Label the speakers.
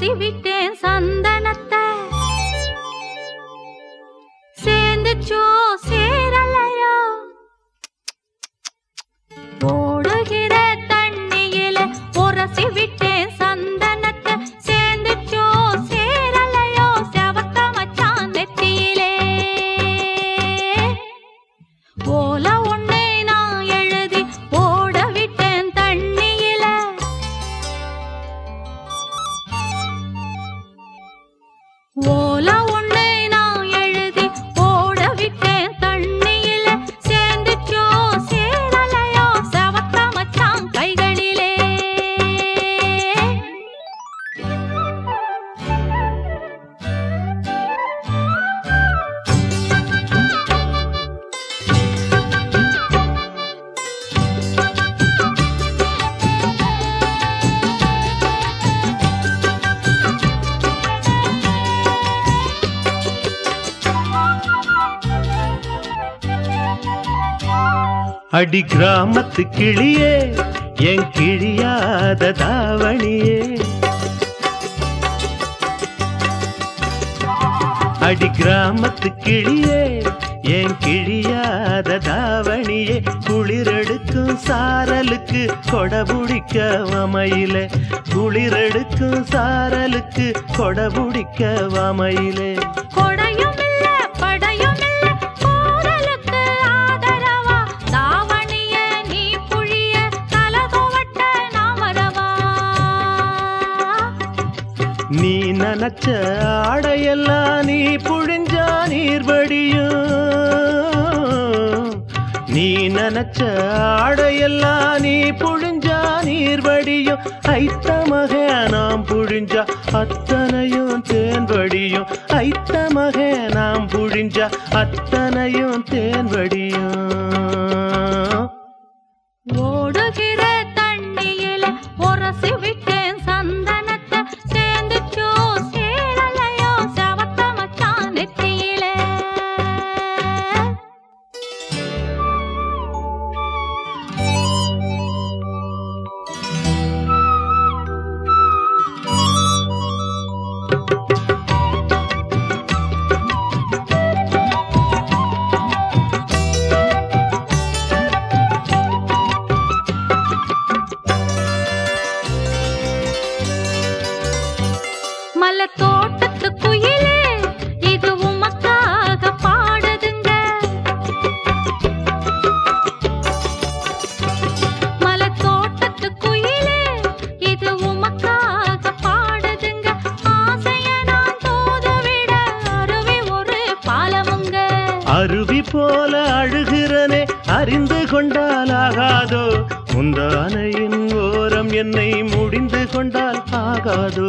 Speaker 1: உரசி விட்டேன் சந்தனத்தை சேர்ந்துச்சோ
Speaker 2: அடி கிராமத்து கிளியே என் கிழியாத தாவணியே. அடி கிராமத்து கிளியே என் கிழியாத தாவணியே. குளிரெடுக்கும் சாரலுக்கு கொடபுடிக்க வமையிலே. குளிரெடுக்கும் சாரலுக்கு கொடபுடிக்க வமையிலே. கொட நினைச்ச ஆடையெல்லாம் நீ புழிஞ்சா நீர் வடியும் நீ நினைச்ச ஆடையெல்லாம் நீ புழிஞ்சா நீர் வடியும் ஐத்த நாம் புழிஞ்சா அத்தனையும் தேன் வடியும் ஐத்த நாம் புழிஞ்சா அத்தனையும் தேன் வடியும்
Speaker 1: மலை தோட்டத்து குயிலே இது உமக்காக பாடுதுங்க. மலை தோட்டத்து குயிலே இது உமக்காக பாடுதுங்க. ஆசைய நான் தோதுவிட அருவி ஒரு பாலமுங்க.
Speaker 2: அருவி போல அழுகிறனே அறிந்து கொண்டால் ஆகாதோ? முந்தானையின் ஓரம் என்னை முடிந்து கொண்டால் ஆகாதோ?